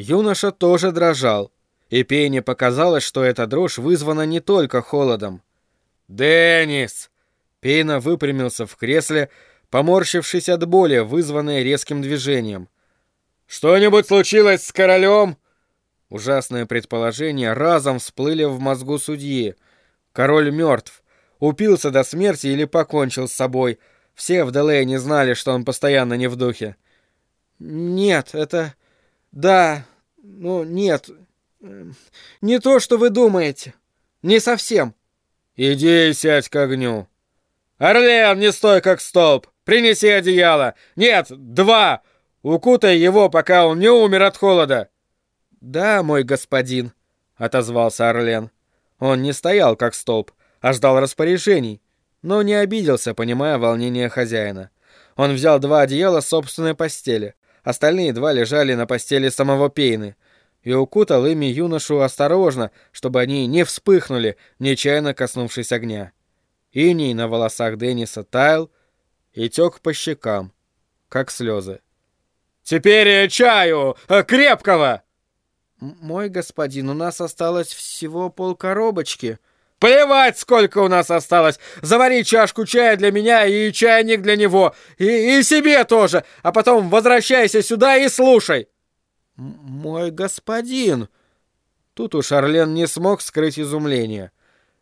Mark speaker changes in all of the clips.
Speaker 1: Юноша тоже дрожал, и Пейне показалось, что эта дрожь вызвана не только холодом. «Деннис!» Пейна выпрямился в кресле, поморщившись от боли, вызванной резким движением. «Что-нибудь случилось с королем?» Ужасные предположения разом всплыли в мозгу судьи. Король мертв. Упился до смерти или покончил с собой. Все в Делее не знали, что он постоянно не в духе.
Speaker 2: «Нет, это... Да... Ну, нет. Не то, что вы думаете. Не совсем».
Speaker 1: «Иди и сядь к огню». «Орлен, не стой как столб! Принеси одеяло! Нет, два! Укутай его, пока он не умер от холода!»
Speaker 2: «Да, мой господин», — отозвался Орлен.
Speaker 1: Он не стоял как столб, а ждал распоряжений, но не обиделся, понимая волнение хозяина. Он взял два одеяла с собственной постели, остальные два лежали на постели самого Пейны, и укутал ими юношу осторожно, чтобы они не вспыхнули, нечаянно коснувшись огня. Иней на волосах Денниса таял и тек по щекам, как слезы. «Теперь чаю! Э, крепкого!»
Speaker 2: «Мой господин, у нас осталось всего полкоробочки».
Speaker 1: «Плевать, сколько у нас осталось! Завари чашку чая для меня и чайник для него, и, и себе тоже, а потом возвращайся сюда и слушай!»
Speaker 2: «Мой господин...»
Speaker 1: Тут уж Орлен не смог скрыть изумление.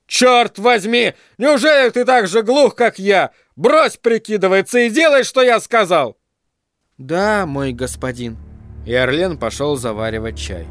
Speaker 1: «Черт возьми! Неужели ты так же глух, как я? Брось прикидывается и делай, что я сказал!»
Speaker 2: «Да, мой господин».
Speaker 1: И Орлен пошел заваривать чай.